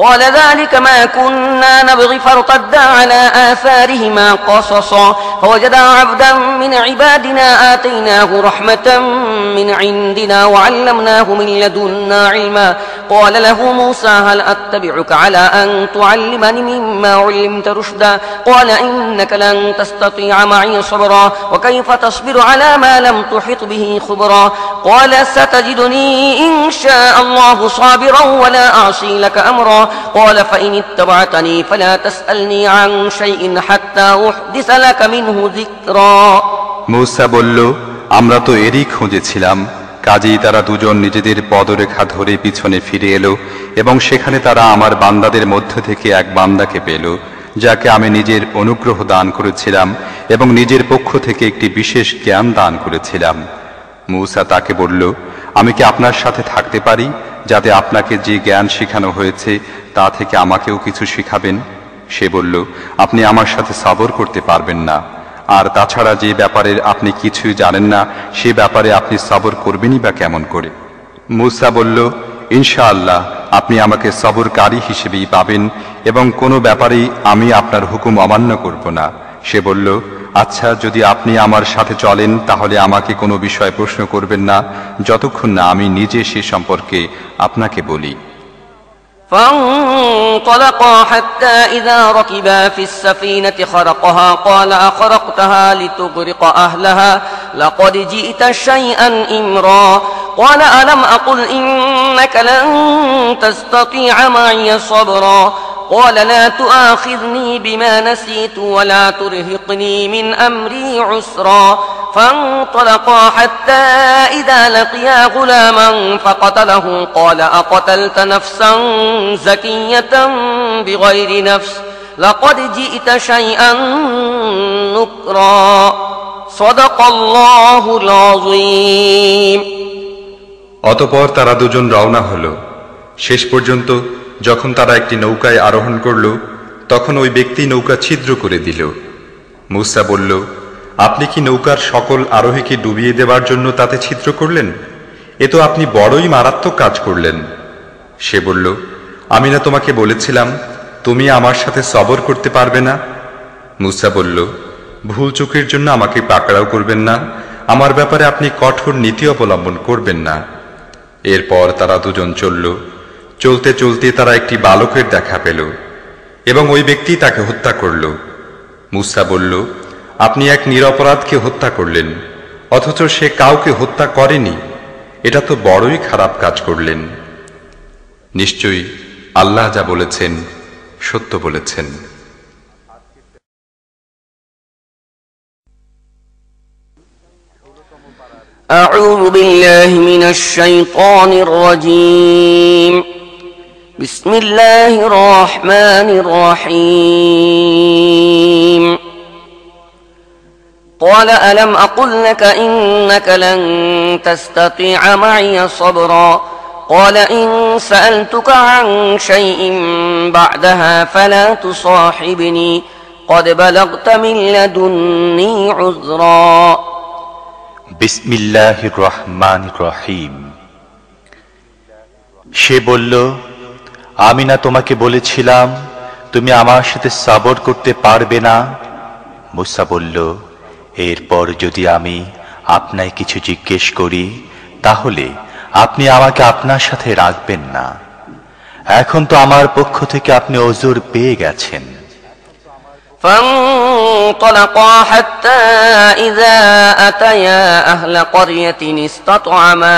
قال ذلك ما كنا نبغي فارتدا على آثارهما قصصا. فوجدا عبدا من عبادنا آتيناه رحمة من عندنا وعلمناه من لدنا علما. قال له موسى هل أتبعك على أن تعلمني مما علمت رشدا؟ قال إنك لن تستطيع معي صبرا. وكيف تصبر على ما لم تحط به خبرا؟ قال ستجدني إن شاء الله صابرا ولا أعصي لك أمرا. قال فإن اتبعتني فلا تسألني عن شيء حتى أحدث لك منه ذكرا মূসা বলল আমরা তো এরই খুঁজেছিলাম কাজেই তারা দুজন নিজেদের পদরেখা ধরে পিছনে ফিরে এলো এবং সেখানে তারা আমার বান্দাদের মধ্য থেকে এক বান্দাকে পেল যাকে আমি নিজের অনুগ্রহ দান করেছিলাম এবং নিজের পক্ষ থেকে একটি বিশেষ জ্ঞান দান করেছিলাম মূসা তাকে বলল আমি কি আপনার সাথে থাকতে পারি, যাতে আপনাকে যে জ্ঞান শেখানো হয়েছে, তা থেকে আমাকেও কিছু শিখাবেন? সে বলল, আপনি আমার সাথে সাবর করতে পারবেন না। আর তাছাড়া যে ব্যাপারে আপনি কিছুই জানেন না, সে ব্যাপারে আপনি সাবর করবেনই বা কেমন করে? মুসা বলল, ইনশাআল্লাহ, আপনি আমাকে সবরকারী হিসেবেই পাবেন, এবং কোনো ব্যাপারেই আমি আপনার হুকুম অমান্য করব না। সে বলল আচ্ছা যদি আপনি আমার সাথে চলেন তাহলে আমাকে কোনো বিষয়ে প্রশ্ন করবেন না যতক্ষণ না আমি নিজে সে সম্পর্কে আপনাকে বলি فانطلقا حتى إذا ركبا في السفينة خرقها قال أخرقتها لتغرق أهلها لقد جئت شيئا إمرا قال ألم أقل إنك لن تستطيع معي صبرا قال لا تؤاخذني بما نسيت ولا ترهقني من أمري عسرا فانطلقا حتى إذا لقيا غلاما فقتله قال أقتلت نفسا زكية بغير نفس لقد جئت شيئا نكرا صدق الله العظيم অতপর তারা দুজন রওনা হলো শেষ পর্যন্ত যখন তারা একটি নৌকায় আরোহণ করল, তখন ওই ব্যক্তি নৌকা ছিদ্র করে দিল। মুসা বলল, আপনি কি নৌকার সকল আরোহীকে ডুবিয়ে দেওয়ার জন্য তাতে ছিদ্র করলেন? এ তো আপনি বড়ই মারাত্মক কাজ করলেন। সে বলল, আমি না তোমাকে বলেছিলাম, তুমি আমার সাথে সবর করতে পারবে না? মুসা বলল, ভুল চোখের জন্য আমাকে পাকড়াও করবেন না। আমার ব্যাপারে আপনি কঠোর নীতি অবলম্বন করবেন না। এরপর তারা দুজন চলল। চলতে চলতে তারা একটি বালকের দেখা পেল এবং ওই ব্যক্তি তাকে হত্যা করল মুসা বলল আপনি এক নিরপরাধকে হত্যা করলেন অথচ সে কাউকে হত্যা করেনি এটা তো বড়ই খারাপ কাজ করলেন নিশ্চয়ই আল্লাহ যা বলেছেন সত্য বলেছেন أعوذ بالله من الشيطان الرجيم بسم الله الرحمن الرحيم قال ألم أقل لك إنك لن تستطيع معي صبرا قال إن سألتك عن شيء بعدها فلا تصاحبني قد بلغت من لدني عذرا বিসমিল্লাহ রহমান রহিম সে বলল আমি না তোমাকে বলেছিলাম তুমি আমার সাথে সাবর করতে পারবে না মুসা বলল এরপর যদি আমি আপনায় কিছু জিজ্ঞেস করি তাহলে আপনি আমাকে আপনার সাথে রাখবেন না এখন তো আমার পক্ষ থেকে আপনি ওজোর পেয়ে গেছেন فانطلقا حتى إذا أتيا أهل قرية استطعما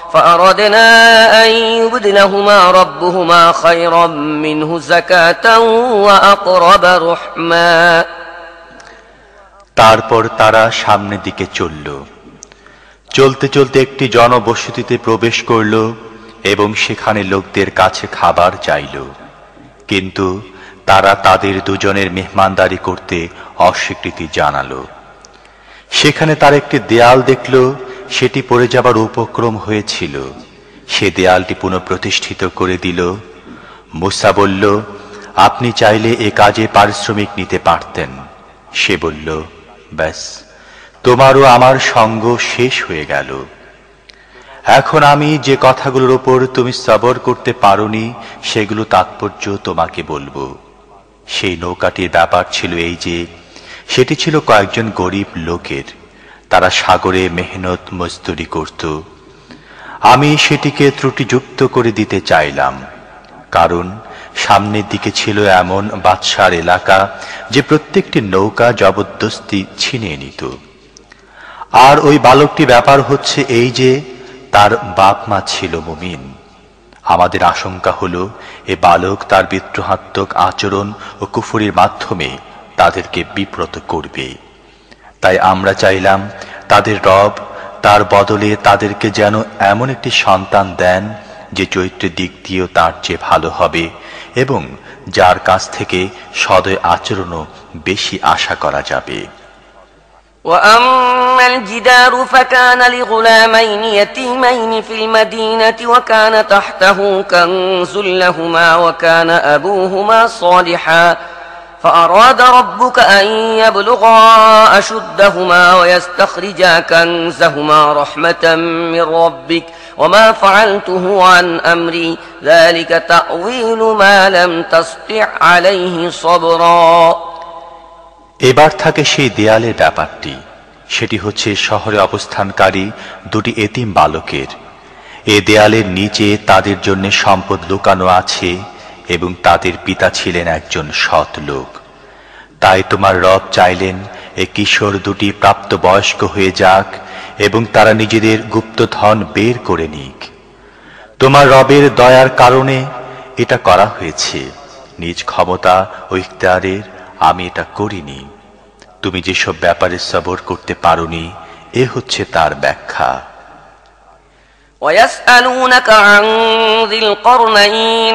فأردنا أن يبدلهما ربهما خيرا منه زكاة وأقرب رحما তারপর তারা সামনের দিকে চলল চলতে চলতে একটি জনবসতিতে প্রবেশ করল এবং সেখানে লোকদের কাছে খাবার চাইল কিন্তু তারা তাদের দুজনের মেহমানদারি করতে অস্বীকৃতি জানালো সেখানে তার একটি দেয়াল দেখল সেটি পড়ে যাবার উপক্রম হয়েছিল। সে দেয়ালটি পুনঃপ্রতিষ্ঠিত করে দিল। মুসা বলল, আপনি চাইলে এ কাজে পারিশ্রমিক নিতে পারতেন। সে বলল, ব্যাস তোমারও আমার সঙ্গ শেষ হয়ে গেল। এখন আমি যে কথাগুলোর ওপর তুমি সবর করতে পারোনি, সেগুলো তাৎপর্য তোমাকে বলব। সেই নৌকাটির ব্যাপার ছিল এই যে, সেটি ছিল কয়েকজন গরিব লোকের। তারা সাগরে মেহনত মজদুরি করত। আমি সেটিকে ত্রুটিযুক্ত করে দিতে চাইলাম, কারণ সামনের দিকে ছিল এমন বাদশার এলাকা যে প্রত্যেকটি নৌকা জবরদস্তি ছিনিয়ে নিত। আর ওই বালকটি ব্যাপার হচ্ছে এই যে, তার বাপ মা ছিল মুমিন। আমাদের আশঙ্কা হলো, এ বালক তার বিদ্রোহাত্মক আচরণ ও কুফুরির মাধ্যমে তাদেরকে বিব্রত করবে। তাই আমরা চাইলাম তাদের রব তার বদলে তাদেরকে যেন এমন একটি সন্তান দেন যে চৈত্রের দিক দিয়েও তার চেয়ে ভালো হবে এবং যার কাছ থেকে সদয় আচরণও বেশি আশা করা যাবে وأما الجدار فكان لغلامين يتيمين في المدينة وكان تحته كنز لهما وكان أبوهما صالحا فأراد ربك أن يبلغا أشدهما ويستخرجا كنزهما رحمة من ربك وما فعلته عن أمري ذلك تأويل ما لم تسطع عليه صبرا এবার থাকে সেই দেয়ালের ব্যাপারটি সেটি হচ্ছে শহরে অবস্থানকারী দুটি এতিম বালকের এ দেয়ালের নিচে তাদের জন্য সম্পদ লুকানো আছে এবং তাদের পিতা ছিলেন একজন সৎ লোক তাই তোমার রব চাইলেন এ কিশোর দুটি প্রাপ্ত বয়স্ক হয়ে যাক এবং তারা নিজেদের গুপ্তধন বের করে নিক তোমার রবের দয়ার কারণে এটা করা হয়েছে নিজ ক্ষমতা ও ইখতিয়ারের আমি এটা করিনি তুমি যেসব ব্যাপারে সবর করতে পারোনি এ হচ্ছে তার ব্যাখ্যা ويسألونك عن ذي القرنين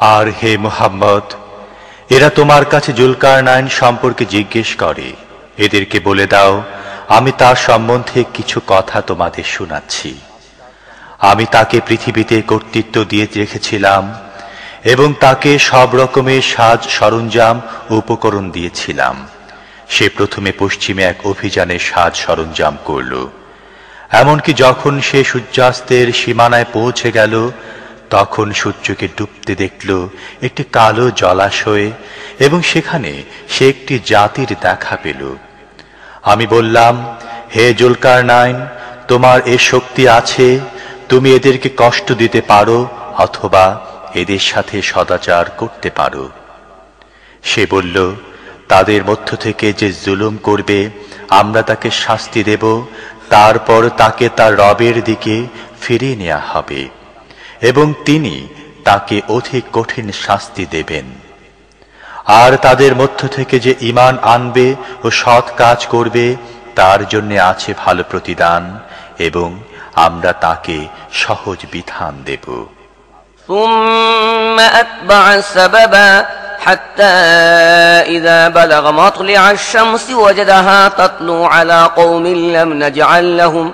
আর হে মুহাম্মদ, এরা তোমার কাছে জুলকার নাইন সম্পর্কে জিজ্ঞেস করে। এদেরকে বলে দাও, আমি তার সম্বন্ধে কিছু কথা তোমাদের শোনাচ্ছি। আমি তাকে পৃথিবীতে কর্তৃত্ব দিয়ে রেখেছিলাম এবং তাকে সব রকমের সাজ সরঞ্জাম, উপকরণ দিয়েছিলাম। সে প্রথমে পশ্চিমে এক অভিযানের সাজ সরঞ্জাম করল। এমনকি যখন সে সূর্যাস্তের সীমানায় পৌঁছে গেল তখন সূর্যকে ডুবতে দেখল একটি কালো জলাশয়ে এবং সেখানে সে একটি জাতির দেখা পেল। আমি বললাম, হে জুলকার নাইন তোমার এ শক্তি আছে, তুমি এদেরকে কষ্ট দিতে পারো অথবা এদের সাথে সদাচার করতে পারো। সে বলল, তাদের মধ্য থেকে যে জুলুম করবে, আমরা তাকে শাস্তি দেব, তারপর তাকে তার রবের দিকে ফিরিয়ে নেওয়া হবে। এবং তিনি তাকে অধিক কঠিন শাস্তি দেবেন আর তাদের মধ্য থেকে যে ইমান আনবে ও সৎ কাজ করবে তার জন্য আছে ভালো প্রতিদান এবং আমরা তাকে সহজ বিধান দেব ثم أتبع سببا حتى إذا بلغ مطلع الشمس وجدها تطلع على قوم لم نجعل لهم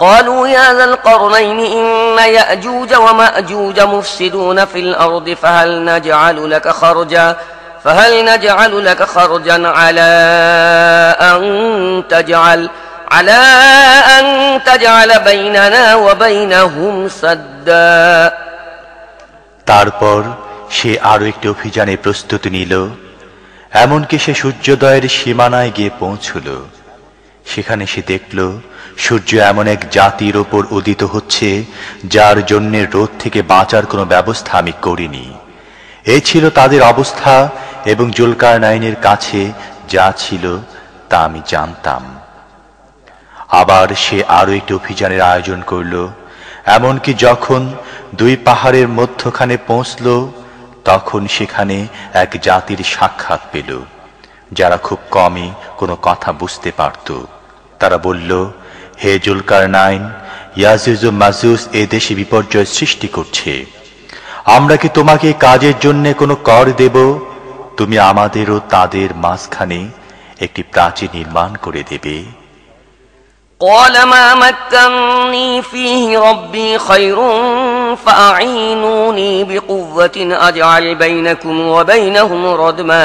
قالوا يا ذا القرنين إن يأجوج ومأجوج مفسدون في الأرض فهل نجعل لك خرجا فهل نجعل لك خرجا على أن تجعل على أن تجعل بيننا وبينهم سدا তারপর সে আরো একটি অভিযানে প্রস্তুতি নিল এমনকি সে সূর্যোদয়ের সীমানায় গিয়ে পৌঁছল সেখানে সে দেখল, সূর্য এমন এক জাতির ওপর উদিত হচ্ছে, যার জন্যে রোদ থেকে বাঁচার কোনো ব্যবস্থা আমি করিনি। এ ছিল তাদের অবস্থা এবং জুলকার নাইনের কাছে যা ছিল তা আমি জানতাম। আবার সে আরও একটি অভিযানের আয়োজন করল, এমনকি যখন দুই পাহাড়ের মধ্যখানে পৌঁছল, তখন সেখানে এক জাতির সাক্ষাৎ পেল, যারা খুব কমই কোনো কথা বুঝতে পারত। তারা বলল হে জুলকার নাইন ইয়াজুজ ও মাজুস এ দেশে বিপর্যয় সৃষ্টি করছে আমরা কি তোমাকে এই কাজের জন্য কোনো কর দেব তুমি আমাদেরও তাদের মাঝখানে একটি প্রাচীর নির্মাণ করে দেবে قال ما مكني فيه ربي خير فأعينوني بقوة أجعل بينكم وبينهم ردما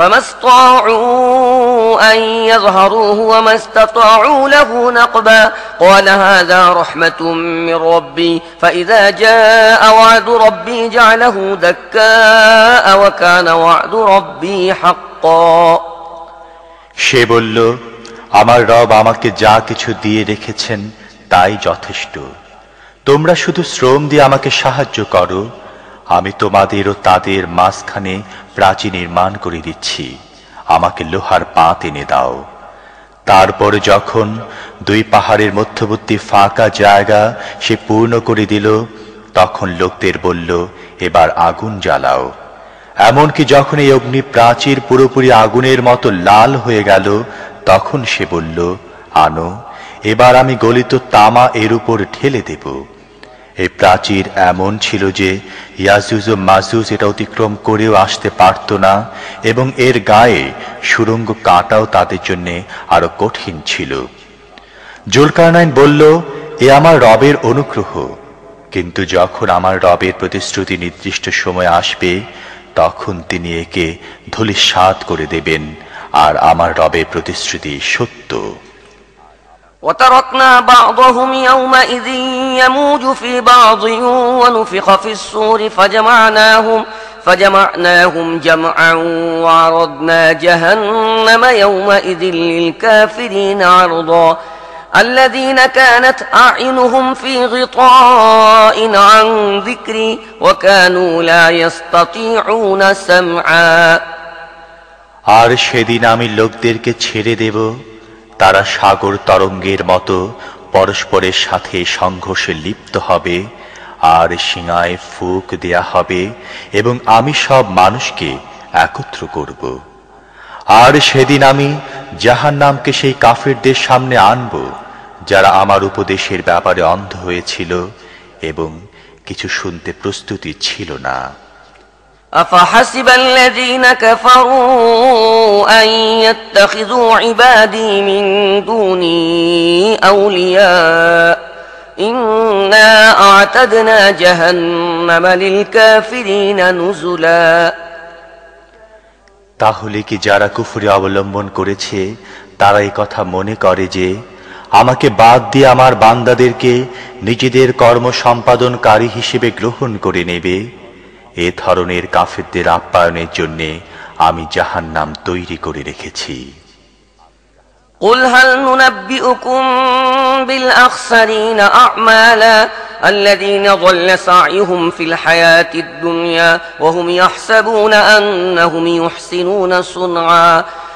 فما استطاعوا أن يظهروه وما استطاعوا له نقبا قال هذا رحمة من ربي فإذا جاء وعد ربي جعله دكاء وكان وعد ربي حقا সে বলল আমার রব আমাকে যা কিছু দিয়ে রেখেছেন তাই যথেষ্ট তোমরা শুধু শ্রম দিয়ে আমাকে সাহায্য করো আমি তোমাদের ও তাদের মাঝখানে প্রাচী নির্মাণ করে দিচ্ছি। আমাকে লোহার পাত এনে দাও। তারপর যখন দুই পাহাড়ের মধ্যবর্তী ফাঁকা জায়গা সে পূর্ণ করে দিল, তখন লোকদের বলল, এবার আগুন জ্বালাও। এমনকি যখন এই অগ্নি প্রাচীর পুরোপুরি আগুনের মতো লাল হয়ে গেল, তখন সে বলল, আনো, এবার আমি গলিত তামা এর উপর ঢেলে দেব। এই প্রাচীর এমন ছিল যে ইয়াজুজ ও মাজুজ এটা অতিক্রম করেও আসতে পারত না এবং এর গায়ে সুরঙ্গ কাটাও তাদের জন্য আরও কঠিন ছিল। জুলকারনাইন বলল, এ আমার রবের অনুগ্রহ। কিন্তু যখন আমার রবের প্রতিশ্রুতি নির্দিষ্ট সময় আসবে, তখন তিনি একে ধূলিসাৎ করে দেবেন, আর আমার রবের প্রতিশ্রুতি সত্য। وتركنا بعضهم يومئذ يموج في بعض ونفخ في الصور فجمعناهم فجمعناهم جمعا وعرضنا جهنم يومئذ للكافرين عرضا الذين كانت أعينهم في غطاء عن ذكري وكانوا لا يستطيعون سمعا আর সেদিন আমি লোকদেরকে ছেড়ে দেব তারা সাগর তরঙ্গের মতো পরস্পরের সাথে সংঘর্ষে লিপ্ত হবে, আর সিঙায় ফুক দেয়া হবে, এবং আমি সব মানুষকে একত্র করব। আর সেদিন আমি জাহান নামকে সেই কাফেরদের সামনে আনব, যারা আমার উপদেশের ব্যাপারে অন্ধ হয়েছিল এবং কিছু শুনতে প্রস্তুতি ছিল না। أفحسب الذين كفروا أن يتخذوا عبادي من دوني أولياء إنا أعتدنا جهنم للكافرين نزلا তাহলে কি যারা কুফরি অবলম্বন করেছে তারা এই কথা মনে করে যে আমাকে বাদ দিয়ে আমার বান্দাদেরকে নিজেদের কর্ম সম্পাদনকারী হিসেবে গ্রহণ করে নেবে এ ধরনের কাফেরদের আপ্যায়নের জন্যে আমি জাহান নাম তৈরি করে রেখেছি قل هل ننبئكم بالأخسرين أعمالا الذين ضل سعيهم في الحياة الدنيا وهم يحسبون أنهم يحسنون صنعا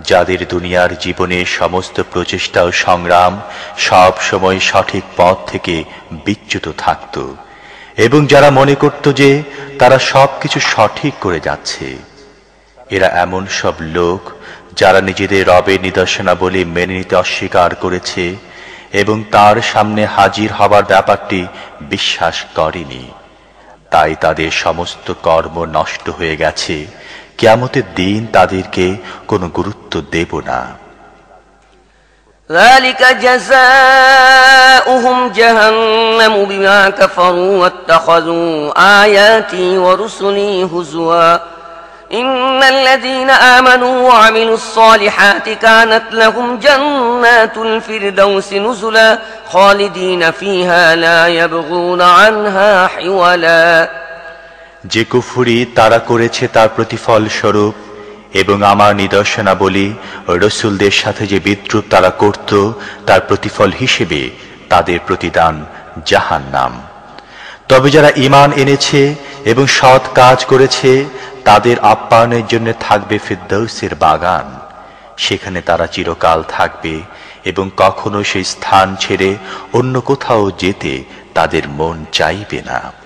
যাদের দুনিয়ার জীবনে সমস্ত প্রচেষ্টা ও সংগ্রাম সব সময় সঠিক পথ থেকে বিচ্যুত থাকত, এবং যারা মনে করত যে তারা সব কিছু সঠিক করে যাচ্ছে, এরা এমন সব লোক যারা নিজেদের রবের নিদর্শনাবলী মেনে নিতে অস্বীকার করেছে, এবং তার সামনে হাজির হবার ব্যাপারটি বিশ্বাস করেনি। তাই তাদের সমস্ত কর্ম নষ্ট হয়ে গেছে কেয়ামতের দিন তাদেরকে কোনো গুরুত্ব দেব না ذلك جزاؤهم جهنم بما كفروا واتخذوا آياتي ورسلي هزوا إن الذين آمنوا وعملوا الصالحات كانت لهم جنات الفردوس نزلا خالدين فيها لا يبغون عنها حولا যে কুফুরি তারা করেছে তার প্রতিফল স্বরূপ এবং আমার নিদর্শনাবলী রসুলদের সাথে যে বিদ্রুপ তারা করত, তার প্রতিফল হিসেবে তাদের প্রতিদান জাহান নাম তবে যারা ইমান এনেছে এবং সৎ কাজ করেছে, তাদের আপ্যায়নের জন্য থাকবে ফিরদৌসের বাগান। সেখানে তারা চিরকাল থাকবে এবং কখনো সেই স্থান ছেড়ে অন্য কোথাও যেতে তাদের মন চাইবে না।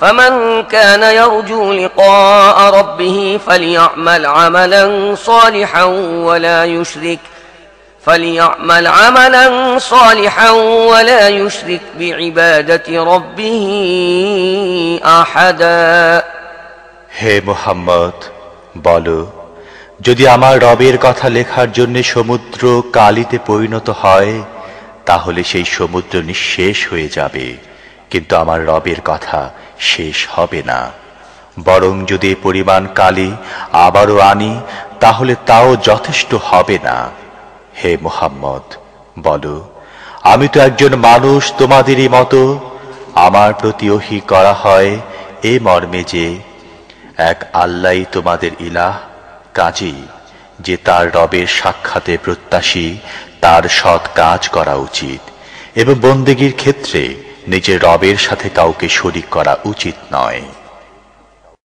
فمن كان يرجو لقاء ربه فليعمل عملا صالحا ولا يشرك فليعمل عملا صالحا ولا يشرك بعبادة ربه أحدا হে মোহাম্মদ বলো যদি আমার রবের কথা লেখার জন্য সমুদ্র কালিতে পরিণত হয় তাহলে সেই সমুদ্র নিঃশেষ হয়ে যাবে কিন্তু আমার রবের কথা শেষ হবে না। বরং যদি পরিমাণ কালি আবারও আনি, তাহলে তাও যথেষ্ট হবে না। হে মোহাম্মদ, বলো, আমি তো একজন মানুষ তোমাদেরই মতো। আমার প্রতি ওহি করা হয় এ মর্মে যে, এক আল্লাহ তোমাদের ইলাহ কাজেই যে তার রবের সাক্ষাতে প্রত্যাশী, তার সৎ কাজ করা উচিত। এবং বন্দেগীর ক্ষেত্রে নিজের রবের সাথে কাউকে শরিক করা উচিত নয়।